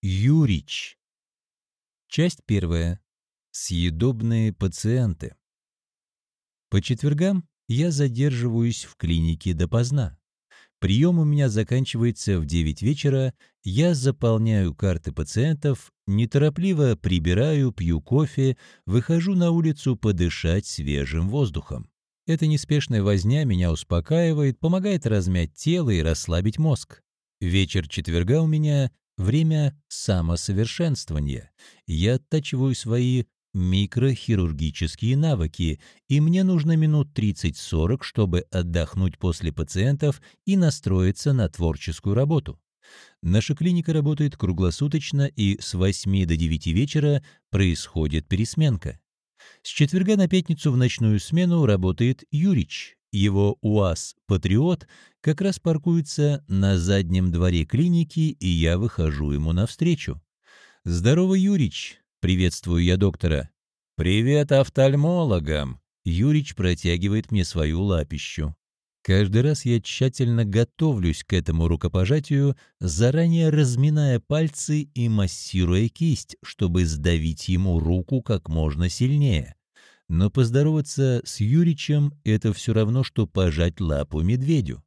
Юрич. Часть первая. Съедобные пациенты. По четвергам я задерживаюсь в клинике допоздна. Прием у меня заканчивается в 9 вечера, я заполняю карты пациентов, неторопливо прибираю, пью кофе, выхожу на улицу подышать свежим воздухом. Эта неспешная возня меня успокаивает, помогает размять тело и расслабить мозг. Вечер четверга у меня время самосовершенствования. Я оттачиваю свои микрохирургические навыки, и мне нужно минут 30-40, чтобы отдохнуть после пациентов и настроиться на творческую работу. Наша клиника работает круглосуточно, и с 8 до 9 вечера происходит пересменка. С четверга на пятницу в ночную смену работает Юрич. Его УАЗ «Патриот» как раз паркуется на заднем дворе клиники, и я выхожу ему навстречу. «Здорово, Юрич!» — приветствую я доктора. «Привет офтальмологам!» — Юрич протягивает мне свою лапищу. Каждый раз я тщательно готовлюсь к этому рукопожатию, заранее разминая пальцы и массируя кисть, чтобы сдавить ему руку как можно сильнее. Но поздороваться с Юричем — это все равно, что пожать лапу медведю.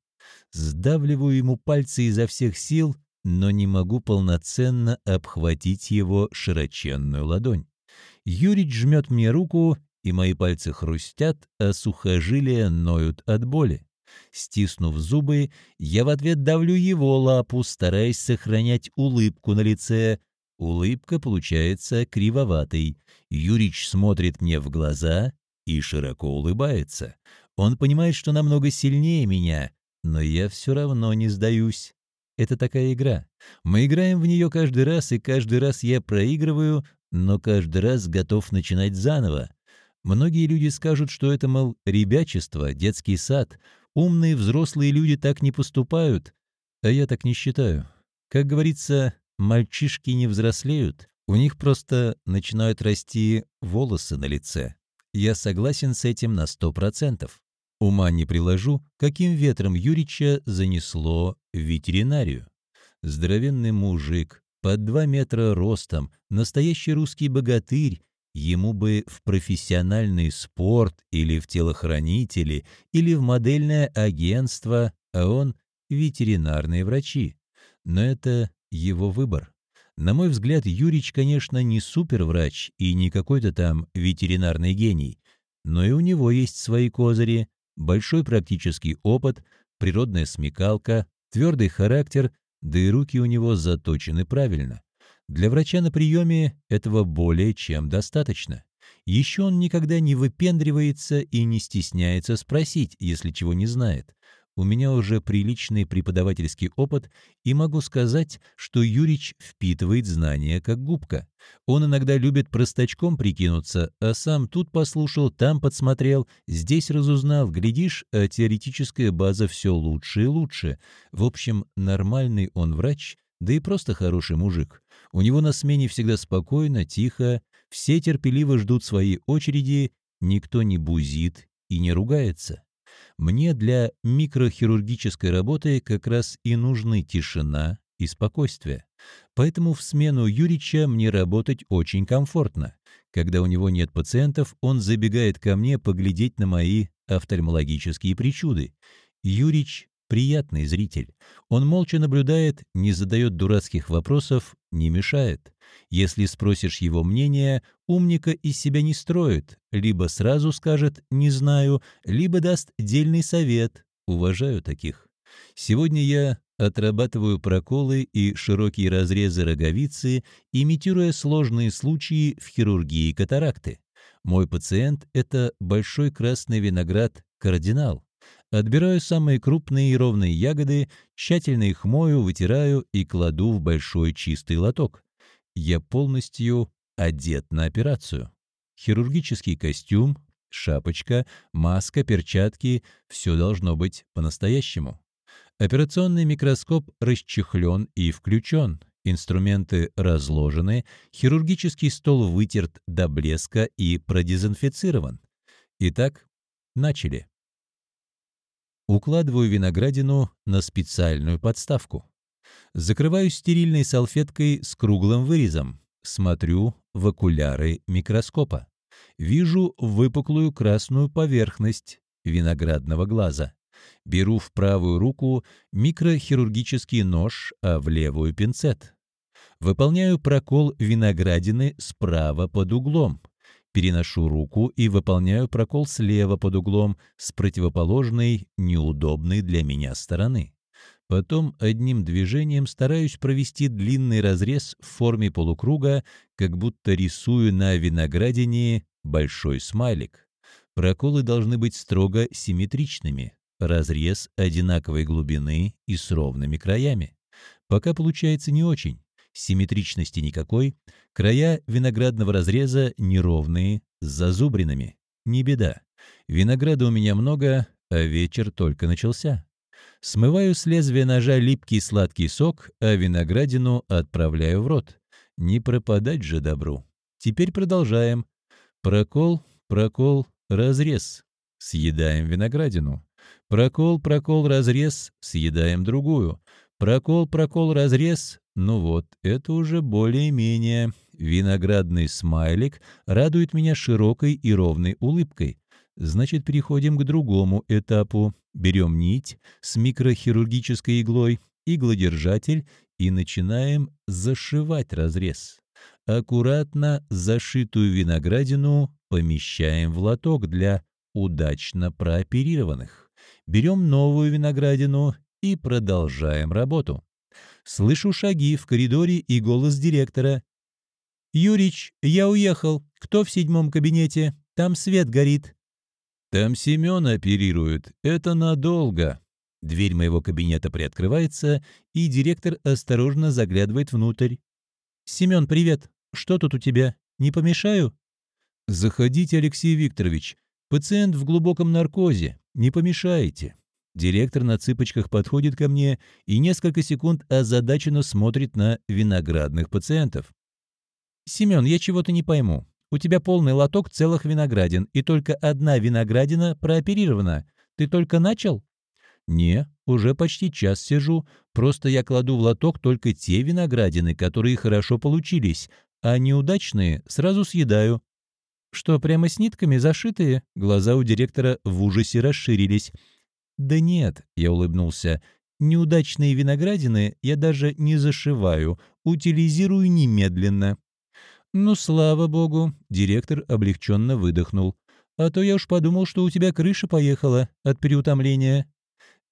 Сдавливаю ему пальцы изо всех сил, но не могу полноценно обхватить его широченную ладонь. Юрич жмет мне руку, и мои пальцы хрустят, а сухожилия ноют от боли. Стиснув зубы, я в ответ давлю его лапу, стараясь сохранять улыбку на лице. Улыбка получается кривоватой. Юрич смотрит мне в глаза и широко улыбается. Он понимает, что намного сильнее меня, но я все равно не сдаюсь. Это такая игра. Мы играем в нее каждый раз, и каждый раз я проигрываю, но каждый раз готов начинать заново. Многие люди скажут, что это, мол, ребячество, детский сад. Умные взрослые люди так не поступают. А я так не считаю. Как говорится, мальчишки не взрослеют. У них просто начинают расти волосы на лице. Я согласен с этим на сто процентов. Ума не приложу, каким ветром Юрича занесло ветеринарию. Здоровенный мужик, под два метра ростом, настоящий русский богатырь, ему бы в профессиональный спорт или в телохранители, или в модельное агентство, а он — ветеринарные врачи. Но это его выбор. На мой взгляд, Юрич, конечно, не суперврач и не какой-то там ветеринарный гений, но и у него есть свои козыри, большой практический опыт, природная смекалка, твердый характер, да и руки у него заточены правильно. Для врача на приеме этого более чем достаточно. Еще он никогда не выпендривается и не стесняется спросить, если чего не знает. У меня уже приличный преподавательский опыт, и могу сказать, что Юрич впитывает знания как губка. Он иногда любит простачком прикинуться, а сам тут послушал, там подсмотрел, здесь разузнал, глядишь, а теоретическая база все лучше и лучше. В общем, нормальный он врач, да и просто хороший мужик. У него на смене всегда спокойно, тихо, все терпеливо ждут своей очереди, никто не бузит и не ругается. Мне для микрохирургической работы как раз и нужны тишина и спокойствие. Поэтому в смену Юрича мне работать очень комфортно. Когда у него нет пациентов, он забегает ко мне поглядеть на мои офтальмологические причуды. Юрич приятный зритель. Он молча наблюдает, не задает дурацких вопросов, не мешает. Если спросишь его мнение, умника из себя не строит, либо сразу скажет «не знаю», либо даст дельный совет. Уважаю таких. Сегодня я отрабатываю проколы и широкие разрезы роговицы, имитируя сложные случаи в хирургии катаракты. Мой пациент – это большой красный виноград «Кардинал». Отбираю самые крупные и ровные ягоды, тщательно их мою, вытираю и кладу в большой чистый лоток. Я полностью одет на операцию. Хирургический костюм, шапочка, маска, перчатки — все должно быть по-настоящему. Операционный микроскоп расчехлен и включен, инструменты разложены, хирургический стол вытерт до блеска и продезинфицирован. Итак, начали. Укладываю виноградину на специальную подставку. Закрываю стерильной салфеткой с круглым вырезом. Смотрю в окуляры микроскопа. Вижу выпуклую красную поверхность виноградного глаза. Беру в правую руку микрохирургический нож, а в левую пинцет. Выполняю прокол виноградины справа под углом. Переношу руку и выполняю прокол слева под углом с противоположной, неудобной для меня стороны. Потом одним движением стараюсь провести длинный разрез в форме полукруга, как будто рисую на виноградине большой смайлик. Проколы должны быть строго симметричными, разрез одинаковой глубины и с ровными краями. Пока получается не очень, симметричности никакой, края виноградного разреза неровные, с зазубринами. Не беда, винограда у меня много, а вечер только начался. Смываю с лезвия ножа липкий сладкий сок, а виноградину отправляю в рот. Не пропадать же добру. Теперь продолжаем. Прокол, прокол, разрез. Съедаем виноградину. Прокол, прокол, разрез. Съедаем другую. Прокол, прокол, разрез. Ну вот, это уже более-менее. Виноградный смайлик радует меня широкой и ровной улыбкой. Значит, переходим к другому этапу. Берем нить с микрохирургической иглой, иглодержатель и начинаем зашивать разрез. Аккуратно зашитую виноградину помещаем в лоток для удачно прооперированных. Берем новую виноградину и продолжаем работу. Слышу шаги в коридоре и голос директора. «Юрич, я уехал. Кто в седьмом кабинете? Там свет горит». «Там Семен оперирует. Это надолго». Дверь моего кабинета приоткрывается, и директор осторожно заглядывает внутрь. «Семен, привет. Что тут у тебя? Не помешаю?» «Заходите, Алексей Викторович. Пациент в глубоком наркозе. Не помешаете». Директор на цыпочках подходит ко мне и несколько секунд озадаченно смотрит на виноградных пациентов. «Семен, я чего-то не пойму. У тебя полный лоток целых виноградин, и только одна виноградина прооперирована. Ты только начал?» «Не, уже почти час сижу. Просто я кладу в лоток только те виноградины, которые хорошо получились, а неудачные сразу съедаю». «Что, прямо с нитками зашитые?» Глаза у директора в ужасе расширились. «Да нет», — я улыбнулся, — «неудачные виноградины я даже не зашиваю, утилизирую немедленно. «Ну, слава богу!» — директор облегченно выдохнул. «А то я уж подумал, что у тебя крыша поехала от переутомления».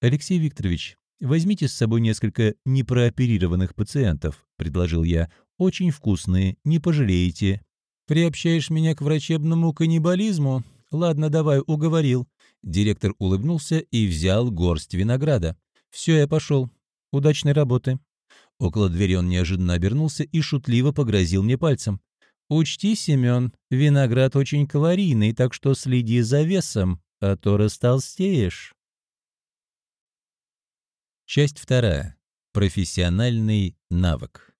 «Алексей Викторович, возьмите с собой несколько непрооперированных пациентов», — предложил я. «Очень вкусные, не пожалеете». «Приобщаешь меня к врачебному каннибализму? Ладно, давай, уговорил». Директор улыбнулся и взял горсть винограда. «Все, я пошел. Удачной работы». Около двери он неожиданно обернулся и шутливо погрозил мне пальцем. Учти, Семен, виноград очень калорийный, так что следи за весом, а то растолстеешь. Часть вторая. Профессиональный навык.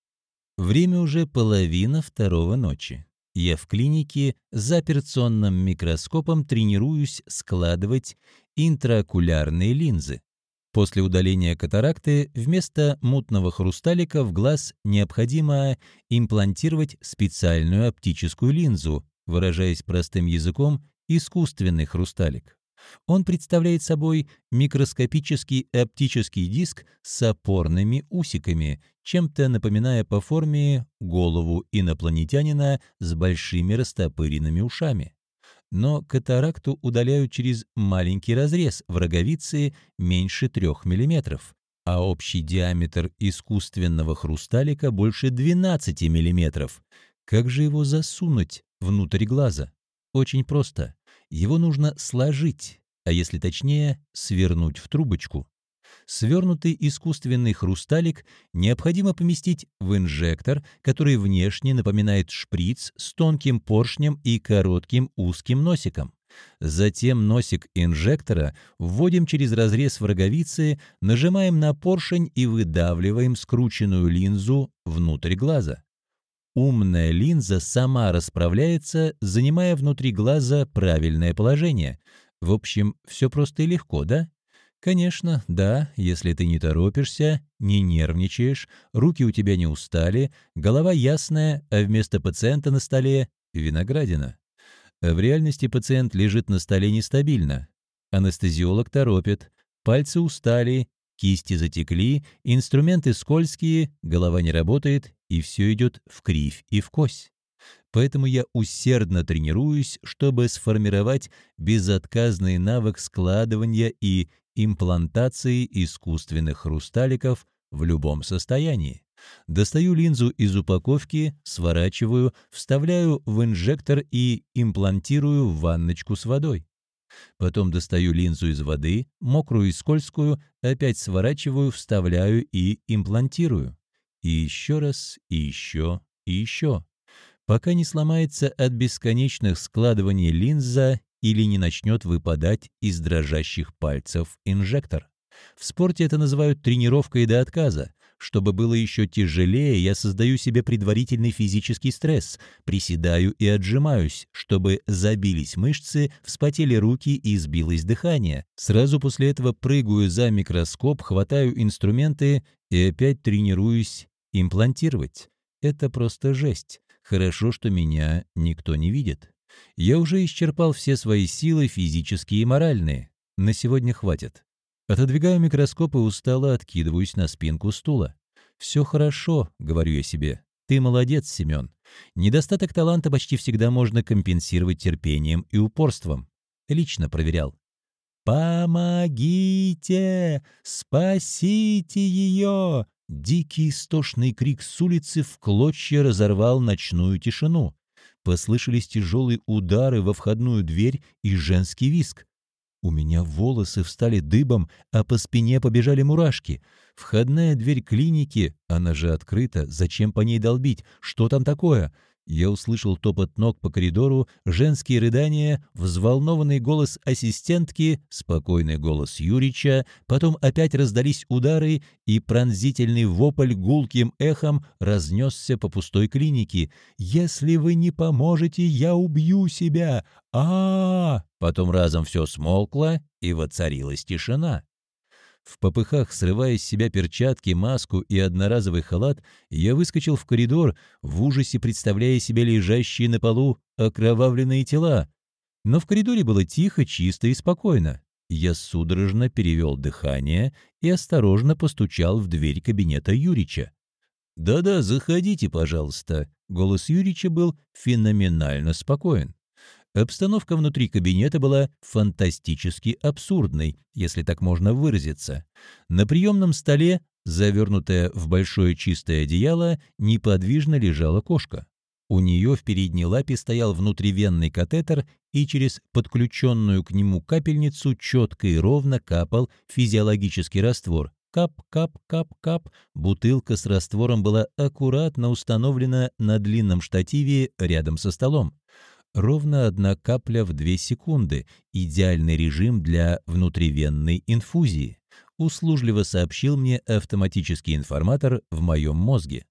Время уже половина второго ночи. Я в клинике за операционным микроскопом тренируюсь складывать интраокулярные линзы. После удаления катаракты вместо мутного хрусталика в глаз необходимо имплантировать специальную оптическую линзу, выражаясь простым языком, искусственный хрусталик. Он представляет собой микроскопический оптический диск с опорными усиками, чем-то напоминая по форме голову инопланетянина с большими растопыренными ушами но катаракту удаляют через маленький разрез в роговице меньше 3 мм, а общий диаметр искусственного хрусталика больше 12 мм. Как же его засунуть внутрь глаза? Очень просто. Его нужно сложить, а если точнее, свернуть в трубочку. Свернутый искусственный хрусталик необходимо поместить в инжектор, который внешне напоминает шприц с тонким поршнем и коротким узким носиком. Затем носик инжектора вводим через разрез в роговице, нажимаем на поршень и выдавливаем скрученную линзу внутрь глаза. Умная линза сама расправляется, занимая внутри глаза правильное положение. В общем, все просто и легко, да? Конечно, да, если ты не торопишься, не нервничаешь, руки у тебя не устали, голова ясная, а вместо пациента на столе — виноградина. В реальности пациент лежит на столе нестабильно. Анестезиолог торопит, пальцы устали, кисти затекли, инструменты скользкие, голова не работает, и все идет в кривь и в кось. Поэтому я усердно тренируюсь, чтобы сформировать безотказный навык складывания и имплантации искусственных хрусталиков в любом состоянии. Достаю линзу из упаковки, сворачиваю, вставляю в инжектор и имплантирую в ванночку с водой. Потом достаю линзу из воды, мокрую и скользкую, опять сворачиваю, вставляю и имплантирую. И еще раз, и еще, и еще. Пока не сломается от бесконечных складываний линза или не начнет выпадать из дрожащих пальцев инжектор. В спорте это называют тренировкой до отказа. Чтобы было еще тяжелее, я создаю себе предварительный физический стресс, приседаю и отжимаюсь, чтобы забились мышцы, вспотели руки и сбилось дыхание. Сразу после этого прыгаю за микроскоп, хватаю инструменты и опять тренируюсь имплантировать. Это просто жесть. Хорошо, что меня никто не видит. Я уже исчерпал все свои силы, физические и моральные. На сегодня хватит. Отодвигаю микроскоп и устало откидываюсь на спинку стула. «Все хорошо», — говорю я себе. «Ты молодец, Семен. Недостаток таланта почти всегда можно компенсировать терпением и упорством. Лично проверял. «Помогите! Спасите ее!» Дикий истошный крик с улицы в клочья разорвал ночную тишину. Послышались тяжелые удары во входную дверь и женский виск. У меня волосы встали дыбом, а по спине побежали мурашки. Входная дверь клиники, она же открыта, зачем по ней долбить? Что там такое? Я услышал топот ног по коридору, женские рыдания, взволнованный голос ассистентки, спокойный голос Юрича, потом опять раздались удары, и пронзительный вопль гулким эхом разнесся по пустой клинике. «Если вы не поможете, я убью себя! а, -а, -а Потом разом все смолкло, и воцарилась тишина. В попыхах, срывая с себя перчатки, маску и одноразовый халат, я выскочил в коридор, в ужасе представляя себе лежащие на полу окровавленные тела. Но в коридоре было тихо, чисто и спокойно. Я судорожно перевел дыхание и осторожно постучал в дверь кабинета Юрича. «Да-да, заходите, пожалуйста». Голос Юрича был феноменально спокоен. Обстановка внутри кабинета была фантастически абсурдной, если так можно выразиться. На приемном столе, завернутая в большое чистое одеяло, неподвижно лежала кошка. У нее в передней лапе стоял внутривенный катетер, и через подключенную к нему капельницу четко и ровно капал физиологический раствор. Кап-кап-кап-кап. Бутылка с раствором была аккуратно установлена на длинном штативе рядом со столом. Ровно одна капля в две секунды – идеальный режим для внутривенной инфузии, услужливо сообщил мне автоматический информатор в моем мозге.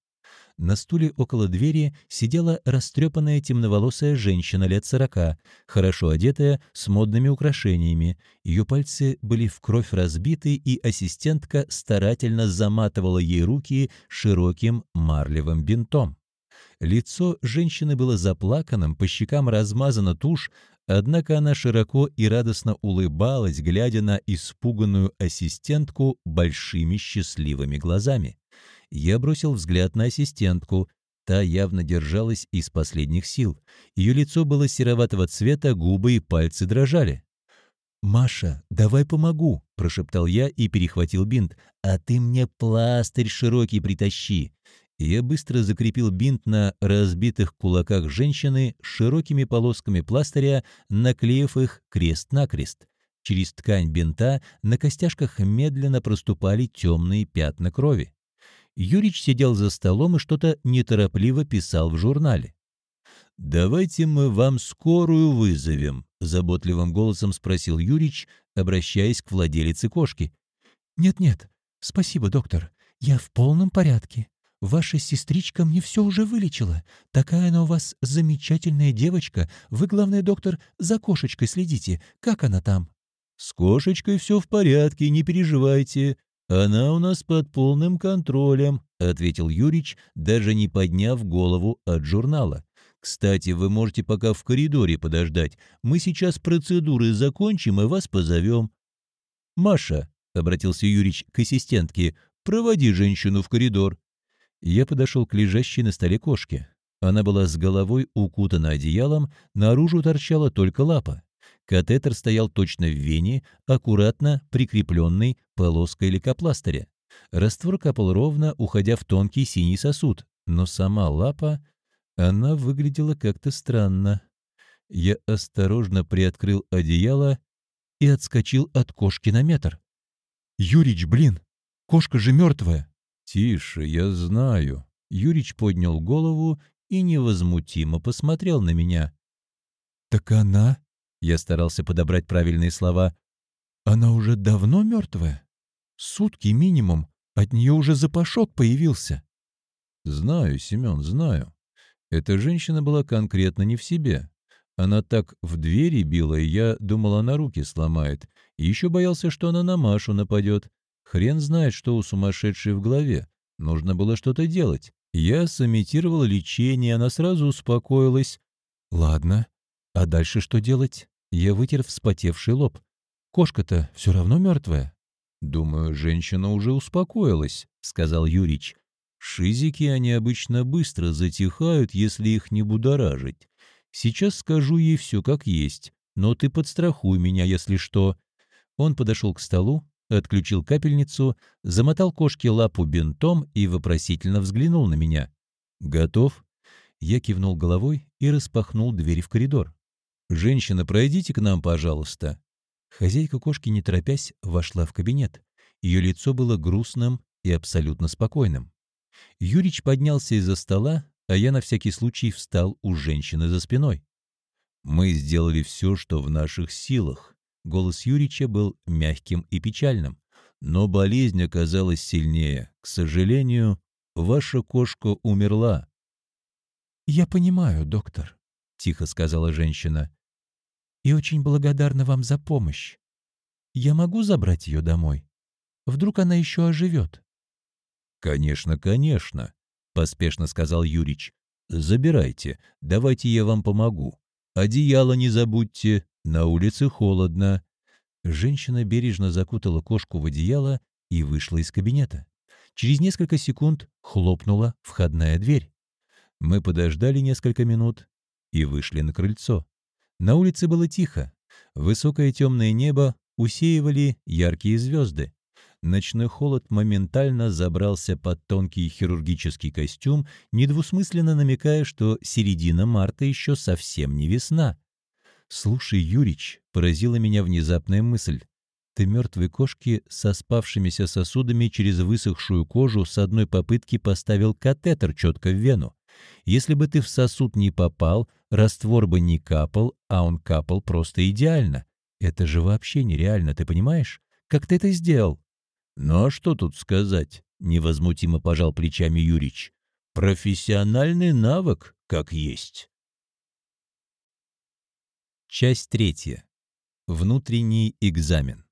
На стуле около двери сидела растрепанная темноволосая женщина лет сорока, хорошо одетая, с модными украшениями. Ее пальцы были в кровь разбиты, и ассистентка старательно заматывала ей руки широким марлевым бинтом. Лицо женщины было заплаканным, по щекам размазана тушь, однако она широко и радостно улыбалась, глядя на испуганную ассистентку большими счастливыми глазами. Я бросил взгляд на ассистентку. Та явно держалась из последних сил. Ее лицо было сероватого цвета, губы и пальцы дрожали. «Маша, давай помогу», — прошептал я и перехватил бинт. «А ты мне пластырь широкий притащи». Я быстро закрепил бинт на разбитых кулаках женщины широкими полосками пластыря, наклеив их крест-накрест. Через ткань бинта на костяшках медленно проступали темные пятна крови. Юрич сидел за столом и что-то неторопливо писал в журнале. «Давайте мы вам скорую вызовем», — заботливым голосом спросил Юрич, обращаясь к владелице кошки. «Нет-нет, спасибо, доктор, я в полном порядке. Ваша сестричка мне все уже вылечила. Такая она у вас замечательная девочка. Вы, главный доктор, за кошечкой следите. Как она там?» «С кошечкой все в порядке, не переживайте. Она у нас под полным контролем», — ответил Юрич, даже не подняв голову от журнала. «Кстати, вы можете пока в коридоре подождать. Мы сейчас процедуры закончим и вас позовем». «Маша», — обратился Юрич к ассистентке, — «проводи женщину в коридор». Я подошел к лежащей на столе кошке. Она была с головой укутана одеялом, наружу торчала только лапа. Катетер стоял точно в вене, аккуратно прикрепленный полоской лейкопластыря. Раствор капал ровно, уходя в тонкий синий сосуд, но сама лапа, она выглядела как-то странно. Я осторожно приоткрыл одеяло и отскочил от кошки на метр. «Юрич, блин, кошка же мертвая!» «Тише, я знаю». Юрич поднял голову и невозмутимо посмотрел на меня. «Так она...» — я старался подобрать правильные слова. «Она уже давно мертвая? Сутки минимум, от нее уже запашок появился». «Знаю, Семен, знаю. Эта женщина была конкретно не в себе. Она так в двери била, и я думал, она руки сломает. И еще боялся, что она на Машу нападет. Хрен знает, что у сумасшедшей в голове. Нужно было что-то делать. Я сымитировал лечение, она сразу успокоилась. «Ладно, а дальше что делать?» Я вытер вспотевший лоб. «Кошка-то все равно мертвая». «Думаю, женщина уже успокоилась», — сказал Юрич. «Шизики они обычно быстро затихают, если их не будоражить. Сейчас скажу ей все как есть, но ты подстрахуй меня, если что». Он подошел к столу, отключил капельницу, замотал кошке лапу бинтом и вопросительно взглянул на меня. «Готов?» Я кивнул головой и распахнул дверь в коридор. «Женщина, пройдите к нам, пожалуйста». Хозяйка кошки, не торопясь, вошла в кабинет. Ее лицо было грустным и абсолютно спокойным. Юрич поднялся из-за стола, а я на всякий случай встал у женщины за спиной. «Мы сделали все, что в наших силах», Голос Юрича был мягким и печальным. Но болезнь оказалась сильнее. К сожалению, ваша кошка умерла. «Я понимаю, доктор», — тихо сказала женщина. «И очень благодарна вам за помощь. Я могу забрать ее домой? Вдруг она еще оживет?» «Конечно, конечно», — поспешно сказал Юрич. «Забирайте, давайте я вам помогу. Одеяло не забудьте, на улице холодно. Женщина бережно закутала кошку в одеяло и вышла из кабинета. Через несколько секунд хлопнула входная дверь. Мы подождали несколько минут и вышли на крыльцо. На улице было тихо. Высокое темное небо усеивали яркие звезды. Ночной холод моментально забрался под тонкий хирургический костюм, недвусмысленно намекая, что середина марта еще совсем не весна. «Слушай, Юрич», — поразила меня внезапная мысль, «ты мертвой кошке со спавшимися сосудами через высохшую кожу с одной попытки поставил катетер четко в вену. Если бы ты в сосуд не попал, раствор бы не капал, а он капал просто идеально. Это же вообще нереально, ты понимаешь? Как ты это сделал?» «Ну а что тут сказать?» — невозмутимо пожал плечами Юрич. «Профессиональный навык, как есть». Часть третья. Внутренний экзамен.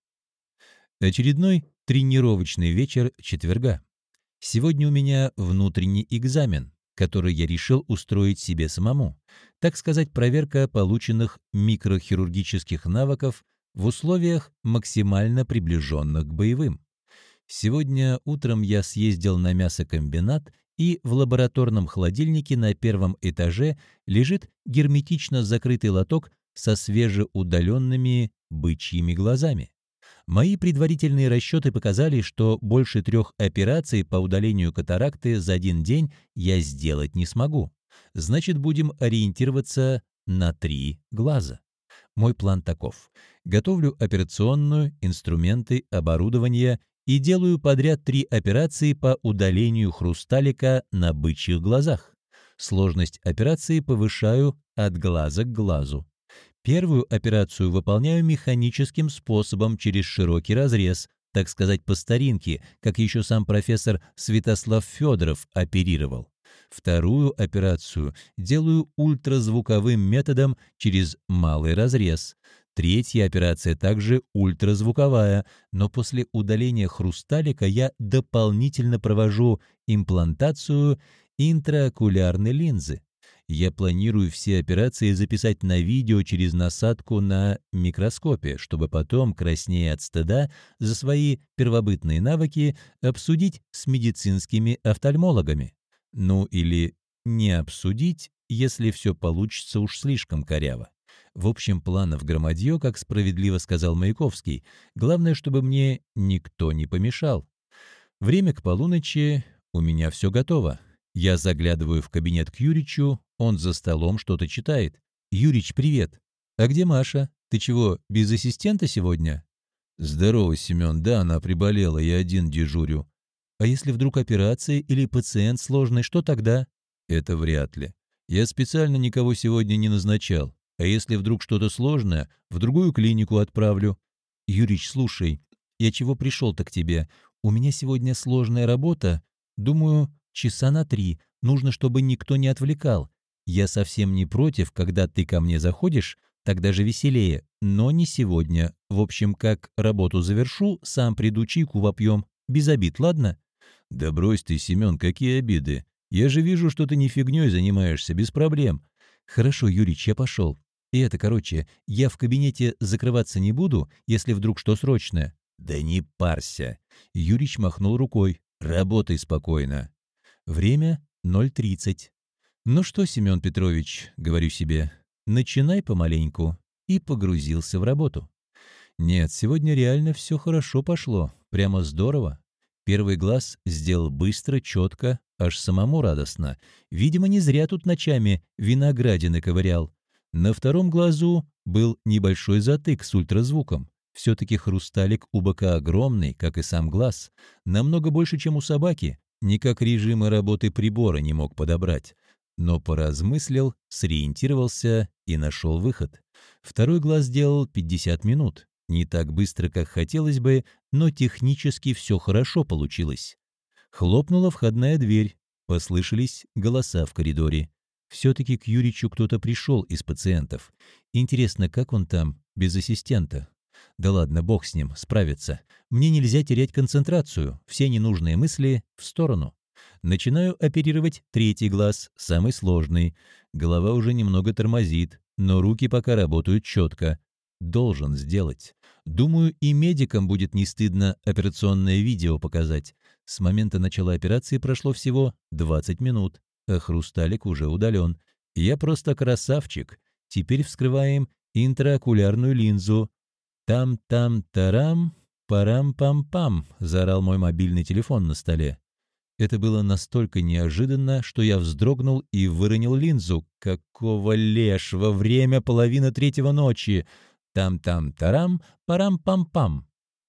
Очередной тренировочный вечер четверга. Сегодня у меня внутренний экзамен, который я решил устроить себе самому. Так сказать, проверка полученных микрохирургических навыков в условиях максимально приближенных к боевым. Сегодня утром я съездил на мясокомбинат и в лабораторном холодильнике на первом этаже лежит герметично закрытый лоток со свежеудаленными бычьими глазами. Мои предварительные расчеты показали, что больше трех операций по удалению катаракты за один день я сделать не смогу. Значит, будем ориентироваться на три глаза. Мой план таков. Готовлю операционную, инструменты, оборудование и делаю подряд три операции по удалению хрусталика на бычьих глазах. Сложность операции повышаю от глаза к глазу. Первую операцию выполняю механическим способом через широкий разрез, так сказать, по старинке, как еще сам профессор Святослав Федоров оперировал. Вторую операцию делаю ультразвуковым методом через малый разрез. Третья операция также ультразвуковая, но после удаления хрусталика я дополнительно провожу имплантацию интраокулярной линзы. Я планирую все операции записать на видео через насадку на микроскопе, чтобы потом, краснея от стыда, за свои первобытные навыки обсудить с медицинскими офтальмологами. Ну или не обсудить, если все получится уж слишком коряво. В общем, планов громадье, как справедливо сказал Маяковский. Главное, чтобы мне никто не помешал. Время к полуночи, у меня все готово. Я заглядываю в кабинет к Юричу, он за столом что-то читает. «Юрич, привет! А где Маша? Ты чего, без ассистента сегодня?» «Здорово, Семен. Да, она приболела, я один дежурю». «А если вдруг операция или пациент сложный, что тогда?» «Это вряд ли. Я специально никого сегодня не назначал. А если вдруг что-то сложное, в другую клинику отправлю». «Юрич, слушай, я чего пришел-то к тебе? У меня сегодня сложная работа. Думаю, часа на три. Нужно, чтобы никто не отвлекал. Я совсем не против, когда ты ко мне заходишь, так даже веселее, но не сегодня. В общем, как работу завершу, сам приду чайку вопьем. Без обид, ладно?» «Да брось ты, Семен, какие обиды? Я же вижу, что ты не фигней занимаешься, без проблем». «Хорошо, Юрич, я пошел. И это, короче, я в кабинете закрываться не буду, если вдруг что срочное». «Да не парься!» Юрич махнул рукой. «Работай спокойно». Время 0.30. «Ну что, Семен Петрович, — говорю себе, — начинай помаленьку». И погрузился в работу. Нет, сегодня реально все хорошо пошло, прямо здорово. Первый глаз сделал быстро, четко, аж самому радостно. Видимо, не зря тут ночами виноградины ковырял. На втором глазу был небольшой затык с ультразвуком. Все-таки хрусталик у быка огромный, как и сам глаз. Намного больше, чем у собаки. Никак режимы работы прибора не мог подобрать. Но поразмыслил, сориентировался и нашел выход. Второй глаз сделал 50 минут. Не так быстро, как хотелось бы, но технически все хорошо получилось. Хлопнула входная дверь. Послышались голоса в коридоре. Все-таки к Юричу кто-то пришел из пациентов. Интересно, как он там, без ассистента? Да ладно, бог с ним, справится. Мне нельзя терять концентрацию, все ненужные мысли в сторону. Начинаю оперировать третий глаз, самый сложный. Голова уже немного тормозит, но руки пока работают четко. Должен сделать. Думаю, и медикам будет не стыдно операционное видео показать. С момента начала операции прошло всего 20 минут а хрусталик уже удален. Я просто красавчик. Теперь вскрываем интраокулярную линзу. Там-там-тарам, парам-пам-пам, заорал мой мобильный телефон на столе. Это было настолько неожиданно, что я вздрогнул и выронил линзу. Какого лешего время половина третьего ночи? Там-там-тарам, парам-пам-пам.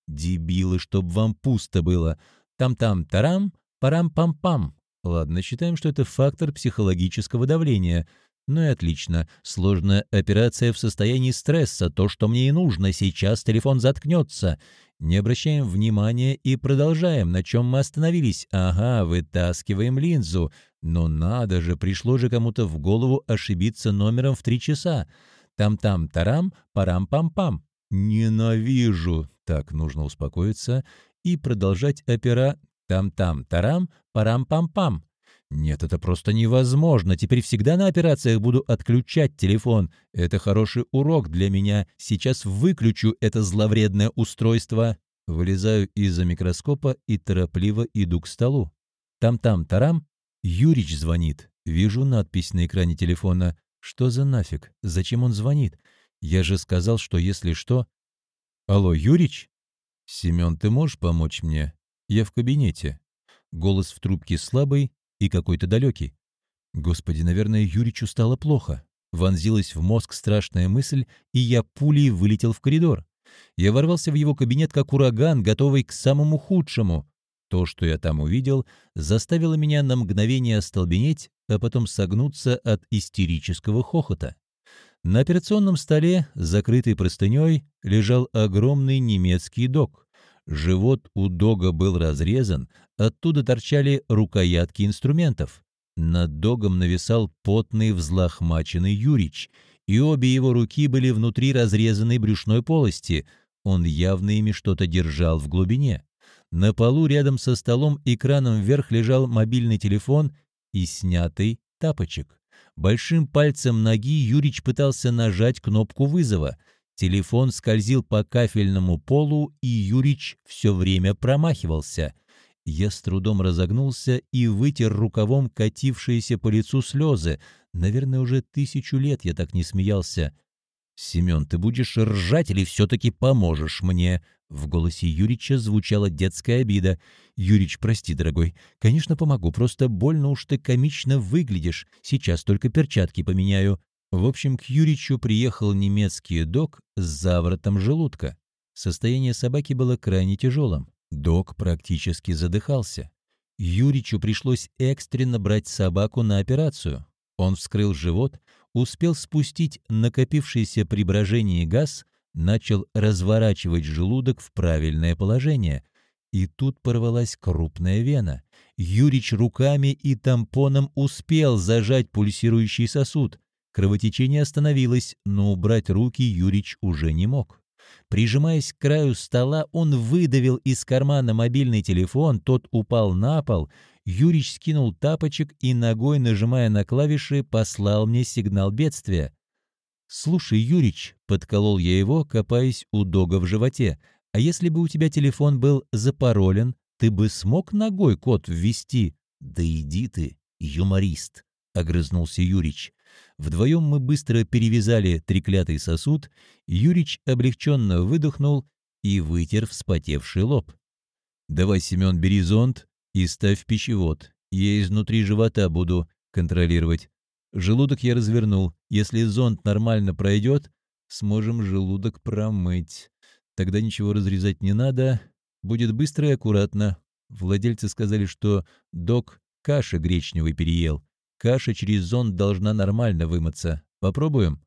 Дебилы, чтоб вам пусто было. Там-там-тарам, парам-пам-пам. Ладно, считаем, что это фактор психологического давления. Ну и отлично. Сложная операция в состоянии стресса, то, что мне и нужно. Сейчас телефон заткнется. Не обращаем внимания и продолжаем, на чем мы остановились. Ага, вытаскиваем линзу. Но надо же, пришло же кому-то в голову ошибиться номером в три часа. Там-там-тарам, парам-пам-пам. Ненавижу. Так, нужно успокоиться и продолжать опера там-там-тарам, парам-пам-пам. Нет, это просто невозможно. Теперь всегда на операциях буду отключать телефон. Это хороший урок для меня. Сейчас выключу это зловредное устройство. Вылезаю из-за микроскопа и торопливо иду к столу. Там-там-тарам. Юрич звонит. Вижу надпись на экране телефона. Что за нафиг? Зачем он звонит? Я же сказал, что если что... Алло, Юрич? Семен, ты можешь помочь мне? Я в кабинете. Голос в трубке слабый и какой-то далекий. Господи, наверное, Юричу стало плохо. Вонзилась в мозг страшная мысль, и я пулей вылетел в коридор. Я ворвался в его кабинет как ураган, готовый к самому худшему. То, что я там увидел, заставило меня на мгновение остолбенеть, а потом согнуться от истерического хохота. На операционном столе, закрытый простыней, лежал огромный немецкий док. Живот у дога был разрезан, оттуда торчали рукоятки инструментов. Над догом нависал потный взлохмаченный Юрич, и обе его руки были внутри разрезанной брюшной полости. Он явно ими что-то держал в глубине. На полу рядом со столом экраном вверх лежал мобильный телефон и снятый тапочек. Большим пальцем ноги Юрич пытался нажать кнопку вызова. Телефон скользил по кафельному полу, и Юрич все время промахивался. Я с трудом разогнулся и вытер рукавом катившиеся по лицу слезы. Наверное, уже тысячу лет я так не смеялся. «Семен, ты будешь ржать или все-таки поможешь мне?» В голосе Юрича звучала детская обида. «Юрич, прости, дорогой. Конечно, помогу, просто больно уж ты комично выглядишь. Сейчас только перчатки поменяю». В общем, к Юричу приехал немецкий док с заворотом желудка. Состояние собаки было крайне тяжелым. Док практически задыхался. Юричу пришлось экстренно брать собаку на операцию. Он вскрыл живот, успел спустить накопившийся при брожении газ — начал разворачивать желудок в правильное положение. И тут порвалась крупная вена. Юрич руками и тампоном успел зажать пульсирующий сосуд. Кровотечение остановилось, но убрать руки Юрич уже не мог. Прижимаясь к краю стола, он выдавил из кармана мобильный телефон, тот упал на пол. Юрич скинул тапочек и, ногой нажимая на клавиши, послал мне сигнал бедствия. «Слушай, Юрич», — подколол я его, копаясь у дога в животе, «а если бы у тебя телефон был запаролен, ты бы смог ногой код ввести?» «Да иди ты, юморист», — огрызнулся Юрич. Вдвоем мы быстро перевязали треклятый сосуд, Юрич облегченно выдохнул и вытер вспотевший лоб. «Давай, Семен, бери зонт и ставь пищевод. Я изнутри живота буду контролировать. Желудок я развернул. Если зонд нормально пройдет, сможем желудок промыть. Тогда ничего разрезать не надо. Будет быстро и аккуратно. Владельцы сказали, что док каши гречневой переел. Каша через зонд должна нормально вымыться. Попробуем?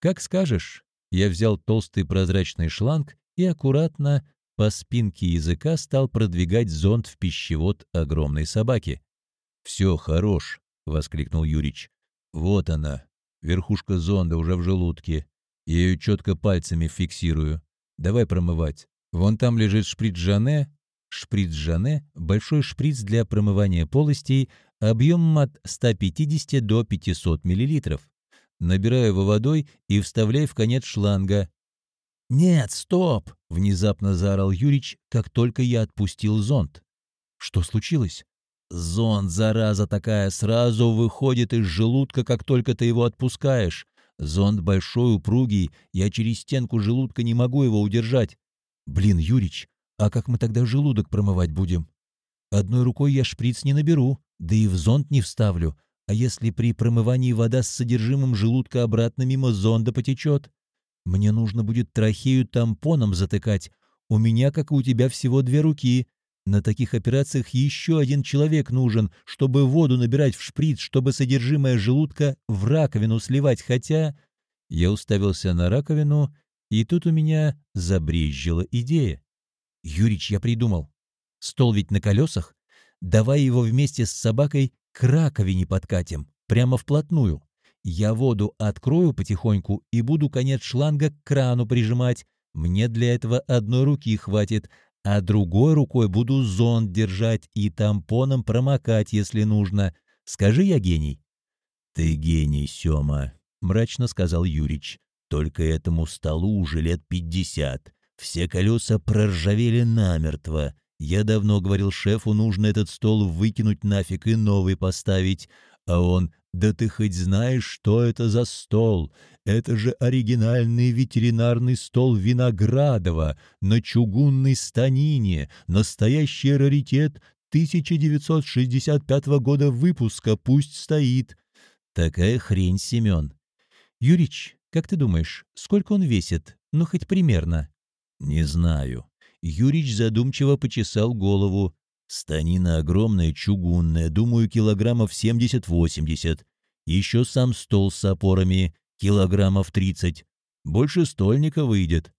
Как скажешь. Я взял толстый прозрачный шланг и аккуратно по спинке языка стал продвигать зонд в пищевод огромной собаки. «Все, хорош!» — воскликнул Юрич. Вот она, верхушка зонда уже в желудке. Я ее четко пальцами фиксирую. Давай промывать. Вон там лежит шприц Жане. Шприц Жане – большой шприц для промывания полостей объемом от 150 до 500 мл. Набираю его водой и вставляй в конец шланга. «Нет, стоп!» — внезапно заорал Юрич, как только я отпустил зонт. «Что случилось?» Зонд, зараза такая, сразу выходит из желудка, как только ты его отпускаешь. Зонд большой, упругий, я через стенку желудка не могу его удержать. Блин, Юрич, а как мы тогда желудок промывать будем? Одной рукой я шприц не наберу, да и в зонд не вставлю. А если при промывании вода с содержимым желудка обратно мимо зонда потечет? Мне нужно будет трахею тампоном затыкать. У меня, как и у тебя, всего две руки. На таких операциях еще один человек нужен, чтобы воду набирать в шприц, чтобы содержимое желудка в раковину сливать, хотя... Я уставился на раковину, и тут у меня забрезжила идея. «Юрич, я придумал. Стол ведь на колесах. Давай его вместе с собакой к раковине подкатим, прямо вплотную. Я воду открою потихоньку и буду конец шланга к крану прижимать. Мне для этого одной руки хватит, а другой рукой буду зонт держать и тампоном промокать, если нужно. Скажи я гений». «Ты гений, Сёма», — мрачно сказал Юрич. «Только этому столу уже лет пятьдесят. Все колеса проржавели намертво. Я давно говорил шефу, нужно этот стол выкинуть нафиг и новый поставить. А он, да ты хоть знаешь, что это за стол? Это же оригинальный ветеринарный стол Виноградова на чугунной станине, настоящий раритет 1965 года выпуска, пусть стоит. Такая хрень, Семен. Юрич, как ты думаешь, сколько он весит? Ну, хоть примерно. Не знаю. Юрич задумчиво почесал голову. Станина огромная, чугунная, думаю, килограммов 70-80. Еще сам стол с опорами, килограммов 30. Больше стольника выйдет.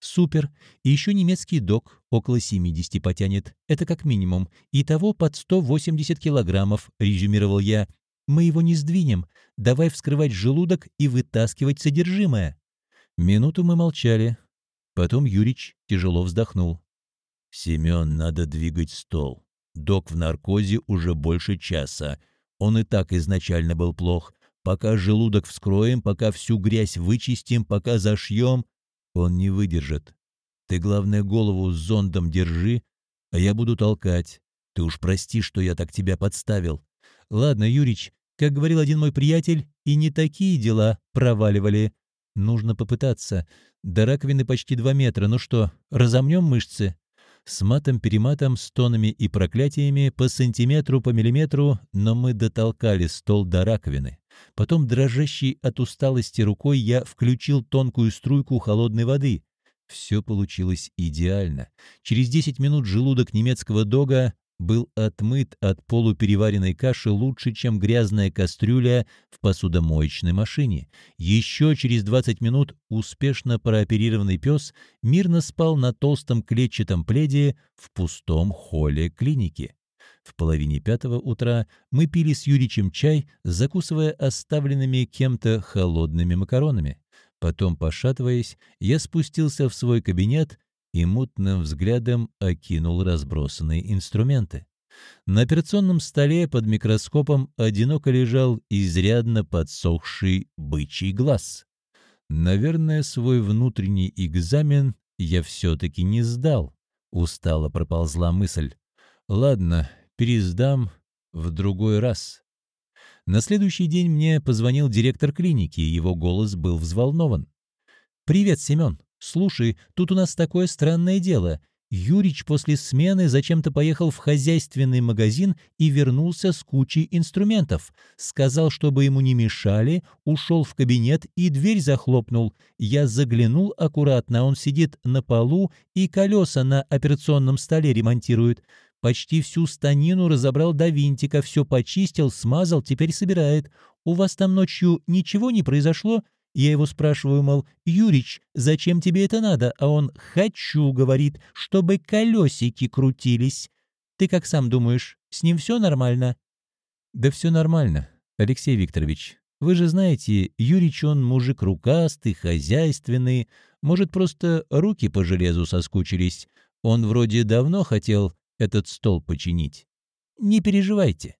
Супер. И еще немецкий док около 70 потянет. Это как минимум. Итого под 180 килограммов, резюмировал я. Мы его не сдвинем. Давай вскрывать желудок и вытаскивать содержимое». Минуту мы молчали. Потом Юрич тяжело вздохнул. «Семен, надо двигать стол. Док в наркозе уже больше часа. Он и так изначально был плох. Пока желудок вскроем, пока всю грязь вычистим, пока зашьем, он не выдержит. Ты, главное, голову с зондом держи, а я буду толкать. Ты уж прости, что я так тебя подставил. Ладно, Юрич, как говорил один мой приятель, и не такие дела проваливали. Нужно попытаться. До раковины почти два метра. Ну что, разомнем мышцы? С матом-перематом, стонами и проклятиями по сантиметру, по миллиметру, но мы дотолкали стол до раковины. Потом, дрожащей от усталости рукой, я включил тонкую струйку холодной воды. Все получилось идеально. Через 10 минут желудок немецкого дога был отмыт от полупереваренной каши лучше, чем грязная кастрюля в посудомоечной машине. Еще через 20 минут успешно прооперированный пес мирно спал на толстом клетчатом пледе в пустом холле клиники. В половине пятого утра мы пили с Юричем чай, закусывая оставленными кем-то холодными макаронами. Потом, пошатываясь, я спустился в свой кабинет и мутным взглядом окинул разбросанные инструменты. На операционном столе под микроскопом одиноко лежал изрядно подсохший бычий глаз. Наверное, свой внутренний экзамен я все-таки не сдал. Устало проползла мысль. Ладно, пересдам в другой раз. На следующий день мне позвонил директор клиники, его голос был взволнован. «Привет, Семен. Слушай, тут у нас такое странное дело. Юрич после смены зачем-то поехал в хозяйственный магазин и вернулся с кучей инструментов. Сказал, чтобы ему не мешали, ушел в кабинет и дверь захлопнул. Я заглянул аккуратно, он сидит на полу и колеса на операционном столе ремонтирует. Почти всю станину разобрал до винтика, все почистил, смазал, теперь собирает. У вас там ночью ничего не произошло?» Я его спрашиваю, мол, «Юрич, зачем тебе это надо?» А он «хочу», говорит, чтобы колесики крутились. Ты как сам думаешь, с ним все нормально? Да все нормально, Алексей Викторович. Вы же знаете, Юрич он мужик рукастый, хозяйственный. Может, просто руки по железу соскучились. Он вроде давно хотел этот стол починить. Не переживайте,